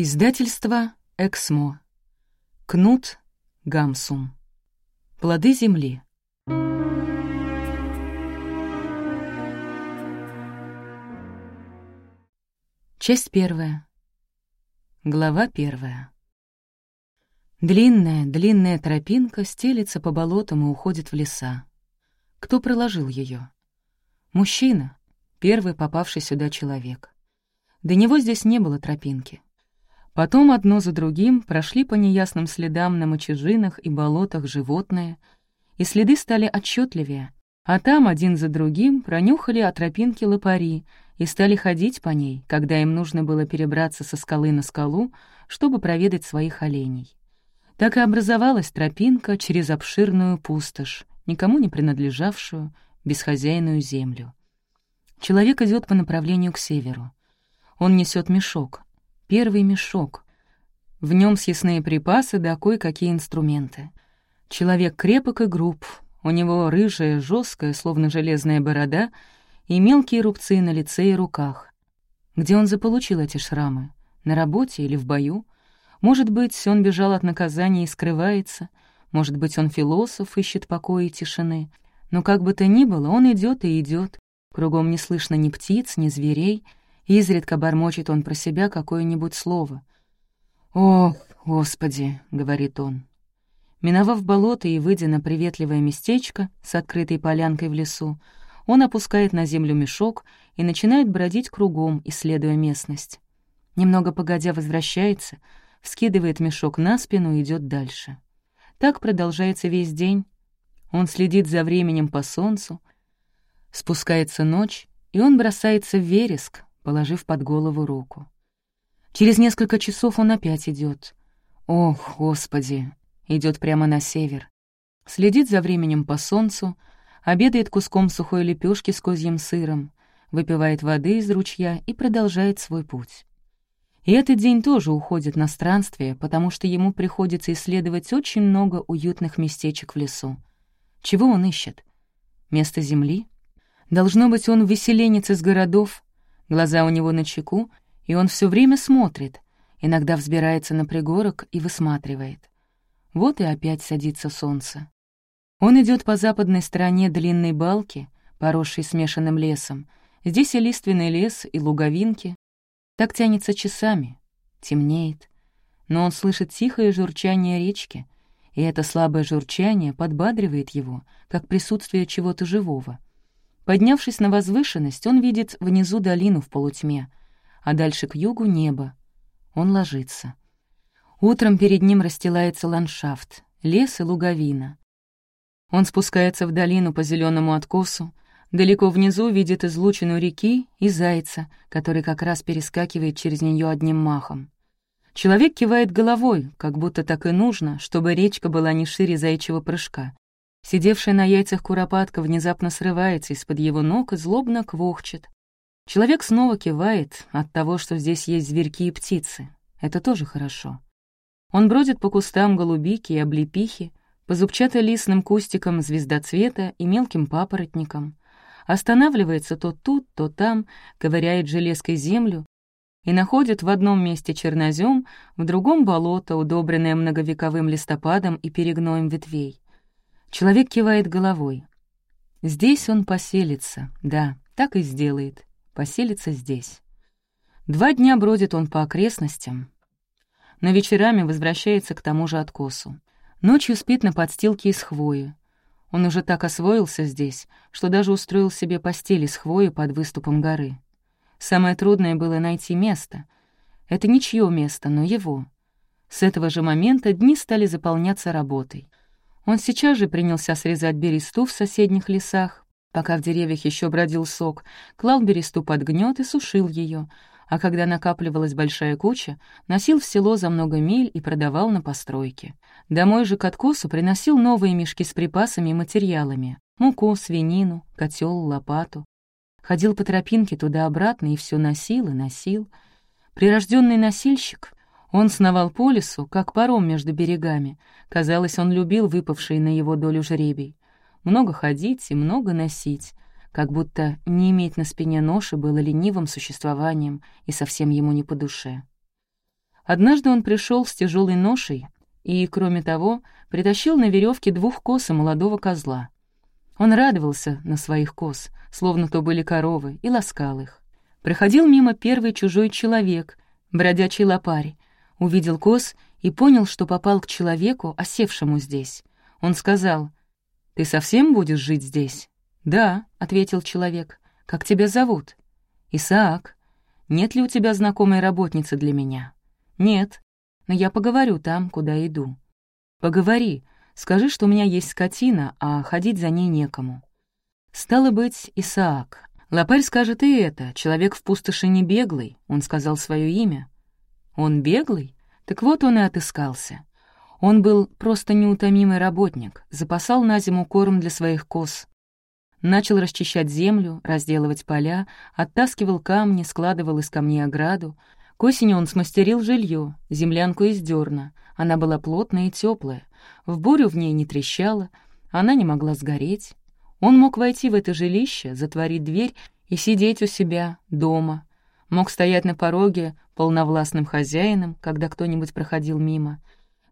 Издательство «Эксмо». Кнут Гамсум. Плоды земли. Часть первая. Глава первая. Длинная, длинная тропинка стелится по болотам и уходит в леса. Кто проложил ее? Мужчина, первый попавший сюда человек. До него здесь не было тропинки. Потом одно за другим прошли по неясным следам на мочежинах и болотах животные, и следы стали отчетливее, а там один за другим пронюхали о тропинке лопари и стали ходить по ней, когда им нужно было перебраться со скалы на скалу, чтобы проведать своих оленей. Так и образовалась тропинка через обширную пустошь, никому не принадлежавшую, бесхозяйную землю. Человек идет по направлению к северу. Он несет мешок, Первый мешок. В нем съестные припасы да кое-какие инструменты. Человек крепок и груб. У него рыжая, жесткая, словно железная борода, и мелкие рубцы на лице и руках. Где он заполучил эти шрамы? На работе или в бою? Может быть, он бежал от наказания и скрывается. Может быть, он философ, ищет покоя и тишины. Но как бы то ни было, он идет и идет. Кругом не слышно ни птиц, ни зверей — Изредка бормочет он про себя какое-нибудь слово. «О, Господи!» — говорит он. Миновав болото и выйдя на приветливое местечко с открытой полянкой в лесу, он опускает на землю мешок и начинает бродить кругом, исследуя местность. Немного погодя возвращается, вскидывает мешок на спину и идет дальше. Так продолжается весь день. Он следит за временем по солнцу. Спускается ночь, и он бросается в вереск, положив под голову руку. Через несколько часов он опять идет. Ох, Господи! Идет прямо на север. Следит за временем по солнцу, обедает куском сухой лепешки с козьим сыром, выпивает воды из ручья и продолжает свой путь. И этот день тоже уходит на странствие, потому что ему приходится исследовать очень много уютных местечек в лесу. Чего он ищет? Место земли? Должно быть, он выселенец из городов, Глаза у него на чеку, и он все время смотрит, иногда взбирается на пригорок и высматривает. Вот и опять садится солнце. Он идет по западной стороне длинной балки, поросшей смешанным лесом. Здесь и лиственный лес, и луговинки. Так тянется часами, темнеет. Но он слышит тихое журчание речки, и это слабое журчание подбадривает его, как присутствие чего-то живого — Поднявшись на возвышенность, он видит внизу долину в полутьме, а дальше к югу — небо. Он ложится. Утром перед ним расстилается ландшафт, лес и луговина. Он спускается в долину по зеленому откосу, далеко внизу видит излучину реки и зайца, который как раз перескакивает через нее одним махом. Человек кивает головой, как будто так и нужно, чтобы речка была не шире зайчьего прыжка, Сидевшая на яйцах куропатка внезапно срывается из-под его ног и злобно квохчет. Человек снова кивает от того, что здесь есть зверьки и птицы. Это тоже хорошо. Он бродит по кустам голубики и облепихи, по зубчато-листным кустикам звездоцвета и мелким папоротникам, останавливается то тут, то там, ковыряет железкой землю и находит в одном месте чернозем, в другом — болото, удобренное многовековым листопадом и перегноем ветвей. Человек кивает головой. Здесь он поселится, да, так и сделает, поселится здесь. Два дня бродит он по окрестностям, но вечерами возвращается к тому же откосу. Ночью спит на подстилке из хвои. Он уже так освоился здесь, что даже устроил себе постель из хвои под выступом горы. Самое трудное было найти место. Это ничье место, но его. С этого же момента дни стали заполняться работой. Он сейчас же принялся срезать бересту в соседних лесах, пока в деревьях еще бродил сок, клал бересту под гнет и сушил ее, а когда накапливалась большая куча, носил в село за много миль и продавал на постройке. Домой же к откосу приносил новые мешки с припасами и материалами — муку, свинину, котел, лопату. Ходил по тропинке туда-обратно и все носил и носил. Прирожденный носильщик, он сновал по лесу, как паром между берегами. Казалось, он любил выпавший на его долю жребий. Много ходить и много носить, как будто не иметь на спине ноши было ленивым существованием и совсем ему не по душе. Однажды он пришел с тяжелой ношей и, кроме того, притащил на веревке двух коз и молодого козла. Он радовался на своих коз, словно то были коровы, и ласкал их. Проходил мимо первый чужой человек, бродячий лопарь, увидел коз и понял, что попал к человеку, осевшему здесь. Он сказал, «Ты совсем будешь жить здесь?» «Да», — ответил человек. «Как тебя зовут?» «Исаак. Нет ли у тебя знакомой работницы для меня?» «Нет, но я поговорю там, куда иду». «Поговори, скажи, что у меня есть скотина, а ходить за ней некому». Стало быть, Исаак. Лопарь скажет и это, человек в пустоши не беглый, он сказал свое имя. Он беглый? Так вот он и отыскался. Он был просто неутомимый работник, запасал на зиму корм для своих коз. Начал расчищать землю, разделывать поля, оттаскивал камни, складывал из камней ограду, к осени он смастерил жилье, землянку из дерна. Она была плотная и теплая. В бурю в ней не трещала, она не могла сгореть. Он мог войти в это жилище, затворить дверь и сидеть у себя, дома. Мог стоять на пороге полновластным хозяином, когда кто-нибудь проходил мимо.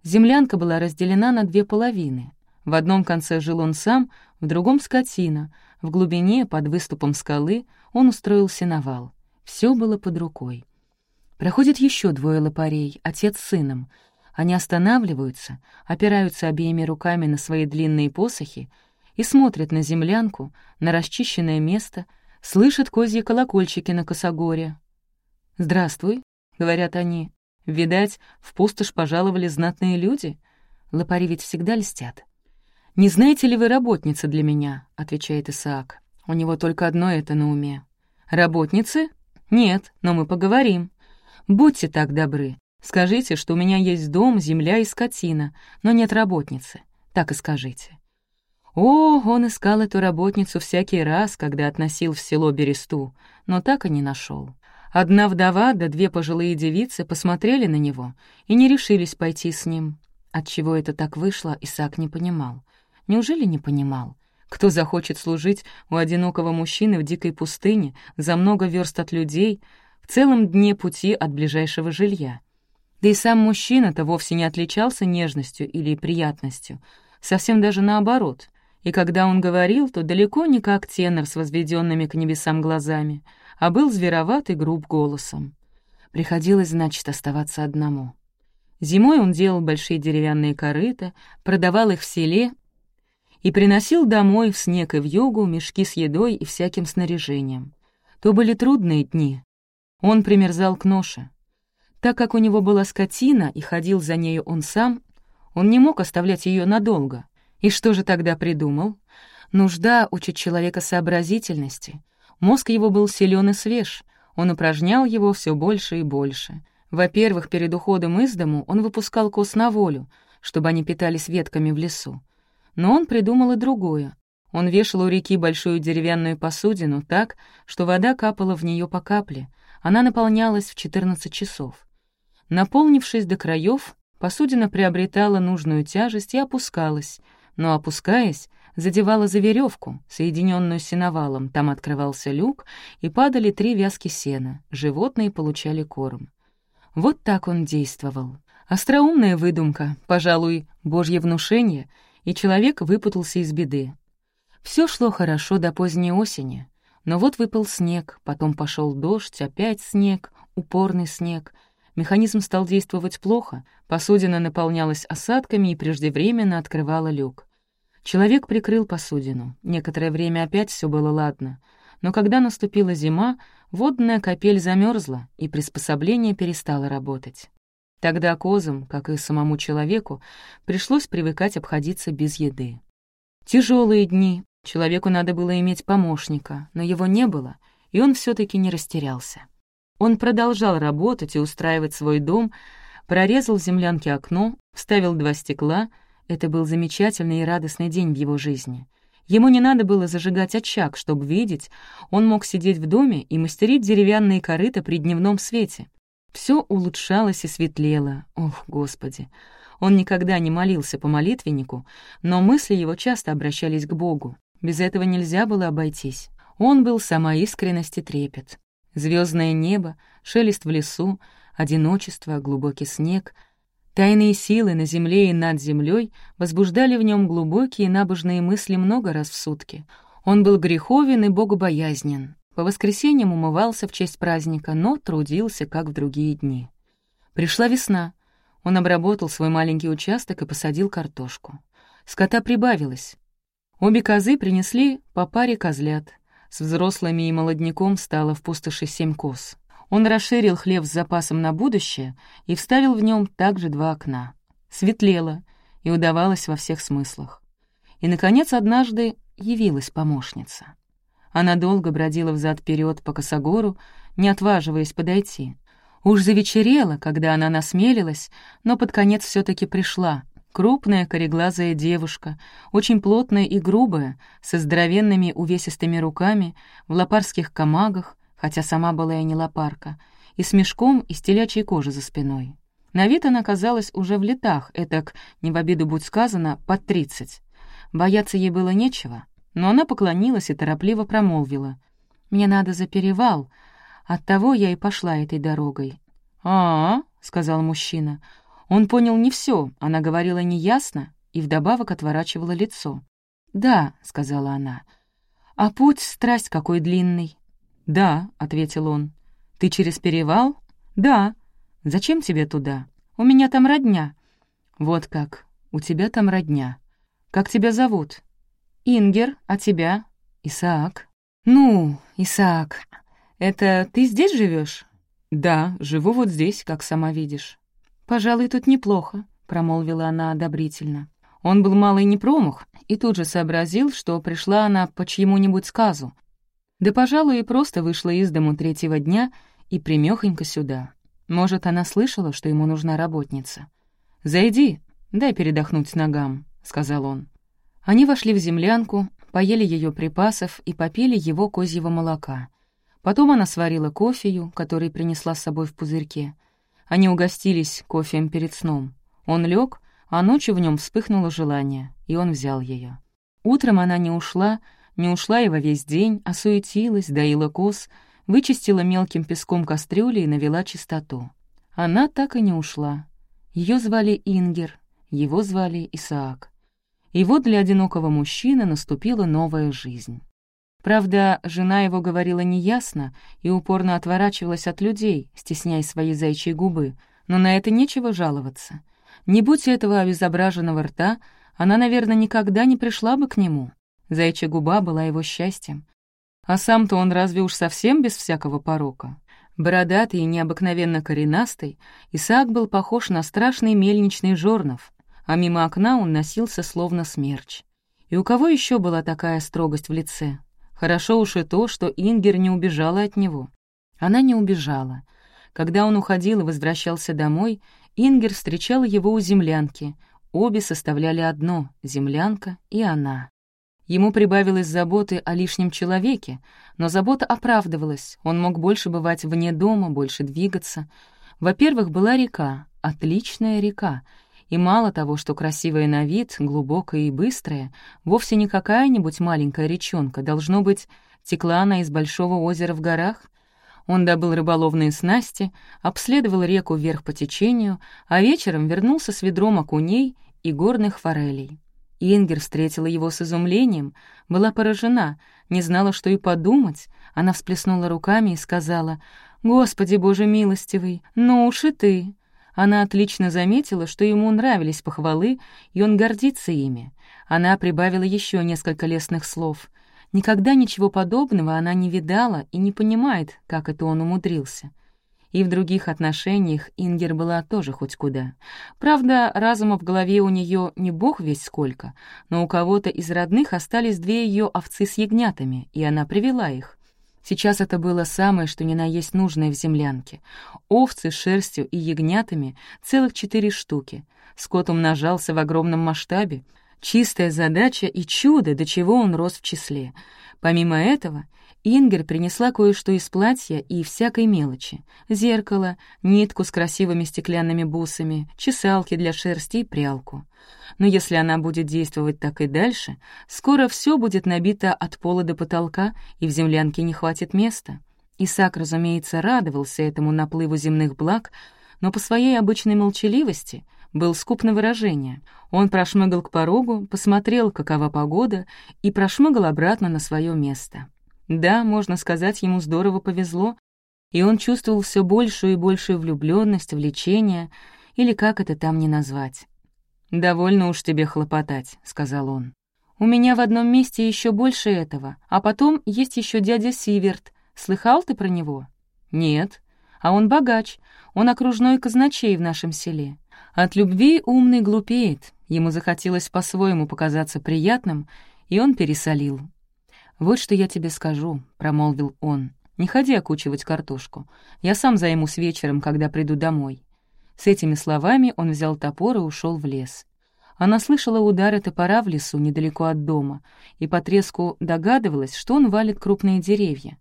Землянка была разделена на две половины. В одном конце жил он сам, в другом — скотина. В глубине, под выступом скалы, он устроил сеновал. Все было под рукой. Проходит еще двое лопарей, отец с сыном. Они останавливаются, опираются обеими руками на свои длинные посохи и смотрят на землянку, на расчищенное место, слышат козьи колокольчики на косогоре. «Здравствуй», — говорят они. «Видать, в пустошь пожаловали знатные люди. Лопари ведь всегда льстят». «Не знаете ли вы работницы для меня?» — отвечает Исаак. У него только одно это на уме. «Работницы? Нет, но мы поговорим. Будьте так добры. Скажите, что у меня есть дом, земля и скотина, но нет работницы. Так и скажите». О, он искал эту работницу всякий раз, когда относил в село Бересту, но так и не нашел. Одна вдова да две пожилые девицы посмотрели на него и не решились пойти с ним. Отчего это так вышло, Исаак не понимал. Неужели не понимал? Кто захочет служить у одинокого мужчины в дикой пустыне, за много верст от людей, в целом дне пути от ближайшего жилья. Да и сам мужчина-то вовсе не отличался нежностью или приятностью, совсем даже наоборот. И когда он говорил, то далеко не как тенор с возведенными к небесам глазами, а был звероват и груб голосом. Приходилось, значит, оставаться одному. Зимой он делал большие деревянные корыта, продавал их в селе и приносил домой в снег и в югу мешки с едой и всяким снаряжением. То были трудные дни, он примерзал к ноше. Так как у него была скотина и ходил за нею он сам, он не мог оставлять ее надолго. И что же тогда придумал? Нужда учит человека сообразительности. Мозг его был силен и свеж, он упражнял его все больше и больше. Во-первых, перед уходом из дому он выпускал коз на волю, чтобы они питались ветками в лесу. Но он придумал и другое. Он вешал у реки большую деревянную посудину так, что вода капала в нее по капле, она наполнялась в 14 часов. Наполнившись до краев, посудина приобретала нужную тяжесть и опускалась, но, опускаясь, задевала за веревку, соединенную сеновалом, там открывался люк, и падали три вязки сена, животные получали корм. Вот так он действовал. Остроумная выдумка, пожалуй, божье внушение, и человек выпутался из беды. Все шло хорошо до поздней осени. Но вот выпал снег, потом пошел дождь, опять снег, упорный снег. Механизм стал действовать плохо, посудина наполнялась осадками и преждевременно открывала люк. Человек прикрыл посудину. Некоторое время опять все было ладно. Но когда наступила зима, водная капель замерзла, и приспособление перестало работать. Тогда козам, как и самому человеку, пришлось привыкать обходиться без еды. Тяжелые дни, Человеку надо было иметь помощника, но его не было, и он все таки не растерялся. Он продолжал работать и устраивать свой дом, прорезал в землянке окно, вставил два стекла. Это был замечательный и радостный день в его жизни. Ему не надо было зажигать очаг, чтобы видеть, он мог сидеть в доме и мастерить деревянные корыта при дневном свете. Все улучшалось и светлело. Ох, Господи! Он никогда не молился по молитвеннику, но мысли его часто обращались к Богу. Без этого нельзя было обойтись. Он был сама искренность и трепет. Звездное небо, шелест в лесу, одиночество, глубокий снег. Тайные силы на земле и над землей возбуждали в нем глубокие набожные мысли много раз в сутки. Он был греховен и богобоязнен. По воскресеньям умывался в честь праздника, но трудился, как в другие дни. Пришла весна. Он обработал свой маленький участок и посадил картошку. Скота прибавилось. Обе козы принесли по паре козлят. С взрослыми и молодняком стало в пустоши семь коз. Он расширил хлев с запасом на будущее и вставил в нем также два окна. Светлело и удавалось во всех смыслах. И, наконец, однажды явилась помощница. Она долго бродила взад вперед по косогору, не отваживаясь подойти. Уж завечерело, когда она насмелилась, но под конец все таки пришла, Крупная кореглазая девушка, очень плотная и грубая, со здоровенными увесистыми руками, в лопарских камагах, хотя сама была и не лопарка, и с мешком из телячьей кожи за спиной. На вид она казалась уже в летах, этак, не в обиду будь сказано, под тридцать. Бояться ей было нечего, но она поклонилась и торопливо промолвила. «Мне надо за перевал, оттого я и пошла этой дорогой». «А-а», — сказал мужчина, — он понял не все, она говорила неясно и вдобавок отворачивала лицо. «Да», — сказала она. «А путь — страсть какой длинный». «Да», — ответил он. «Ты через перевал?» «Да». «Зачем тебе туда? У меня там родня». «Вот как. У тебя там родня. Как тебя зовут?» «Ингер, а тебя?» «Исаак». «Ну, Исаак, это ты здесь живешь? «Да, живу вот здесь, как сама видишь». «Пожалуй, тут неплохо», — промолвила она одобрительно. Он был малый не промах и тут же сообразил, что пришла она по чьему-нибудь сказу. Да, пожалуй, и просто вышла из дому третьего дня и примёхонько сюда. Может, она слышала, что ему нужна работница. «Зайди, дай передохнуть ногам», — сказал он. Они вошли в землянку, поели ее припасов и попили его козьего молока. Потом она сварила кофею, который принесла с собой в пузырьке — они угостились кофеем перед сном. Он лег, а ночью в нем вспыхнуло желание, и он взял ее. Утром она не ушла, не ушла и во весь день, а суетилась, доила коз, вычистила мелким песком кастрюли и навела чистоту. Она так и не ушла. Ее звали Ингер, его звали Исаак. И вот для одинокого мужчины наступила новая жизнь. Правда, жена его говорила неясно и упорно отворачивалась от людей, стесняя свои зайчьи губы, но на это нечего жаловаться. Не будь этого обезображенного рта, она, наверное, никогда не пришла бы к нему. Зайчья губа была его счастьем. А сам-то он разве уж совсем без всякого порока? Бородатый и необыкновенно коренастый, Исаак был похож на страшный мельничный жорнов, а мимо окна он носился словно смерч. И у кого еще была такая строгость в лице? Хорошо уж и то, что Ингер не убежала от него. Она не убежала. Когда он уходил и возвращался домой, Ингер встречала его у землянки. Обе составляли одно — землянка и она. Ему прибавилось заботы о лишнем человеке, но забота оправдывалась, он мог больше бывать вне дома, больше двигаться. Во-первых, была река, отличная река, и мало того, что красивая на вид, глубокая и быстрая, вовсе не какая-нибудь маленькая речонка, должно быть, текла она из большого озера в горах. Он добыл рыболовные снасти, обследовал реку вверх по течению, а вечером вернулся с ведром окуней и горных форелей. Ингер встретила его с изумлением, была поражена, не знала, что и подумать. Она всплеснула руками и сказала, «Господи, Боже милостивый, ну уж и ты!» Она отлично заметила, что ему нравились похвалы, и он гордится ими. Она прибавила еще несколько лестных слов. Никогда ничего подобного она не видала и не понимает, как это он умудрился. И в других отношениях Ингер была тоже хоть куда. Правда, разума в голове у нее не бог весь сколько, но у кого-то из родных остались две ее овцы с ягнятами, и она привела их. Сейчас это было самое, что ни на есть нужное в землянке. Овцы с шерстью и ягнятами — целых четыре штуки. Скот умножался в огромном масштабе. Чистая задача и чудо, до чего он рос в числе. Помимо этого, Ингер принесла кое-что из платья и всякой мелочи. Зеркало, нитку с красивыми стеклянными бусами, чесалки для шерсти и прялку. Но если она будет действовать так и дальше, скоро все будет набито от пола до потолка, и в землянке не хватит места. Исаак, разумеется, радовался этому наплыву земных благ, но по своей обычной молчаливости был скуп на выражение. Он прошмыгал к порогу, посмотрел, какова погода, и прошмыгал обратно на свое место. Да, можно сказать, ему здорово повезло, и он чувствовал все большую и большую влюбленность, влечение, или как это там не назвать. «Довольно уж тебе хлопотать», — сказал он. «У меня в одном месте еще больше этого, а потом есть еще дядя Сиверт. Слыхал ты про него?» «Нет. А он богач, он окружной казначей в нашем селе. От любви умный глупеет, ему захотелось по-своему показаться приятным, и он пересолил. «Вот что я тебе скажу», — промолвил он. «Не ходи окучивать картошку. Я сам займусь вечером, когда приду домой». С этими словами он взял топор и ушел в лес. Она слышала удары топора в лесу недалеко от дома и по треску догадывалась, что он валит крупные деревья.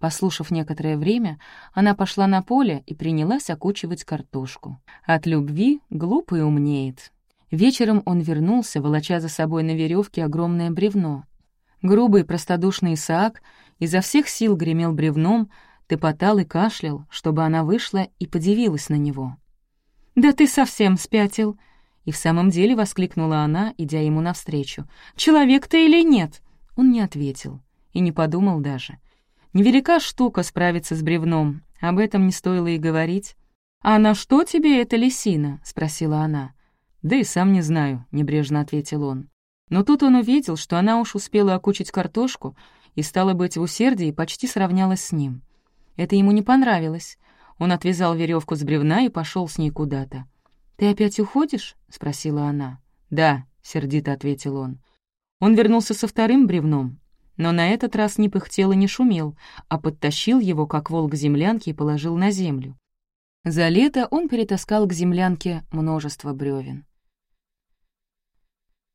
Послушав некоторое время, она пошла на поле и принялась окучивать картошку. От любви глупый умнеет. Вечером он вернулся, волоча за собой на веревке огромное бревно. Грубый простодушный Исаак изо всех сил гремел бревном, топотал и кашлял, чтобы она вышла и подивилась на него. «Да ты совсем спятил!» И в самом деле воскликнула она, идя ему навстречу. «Человек ты или нет?» Он не ответил и не подумал даже. Невелика штука справиться с бревном, об этом не стоило и говорить. «А на что тебе эта лисина?» — спросила она. «Да и сам не знаю», — небрежно ответил он. Но тут он увидел, что она уж успела окучить картошку и, стала быть, в усердии почти сравнялась с ним. Это ему не понравилось. Он отвязал веревку с бревна и пошел с ней куда-то. «Ты опять уходишь?» — спросила она. «Да», — сердито ответил он. Он вернулся со вторым бревном, но на этот раз не пыхтел и не шумел, а подтащил его, как волк землянки, и положил на землю. За лето он перетаскал к землянке множество бревен.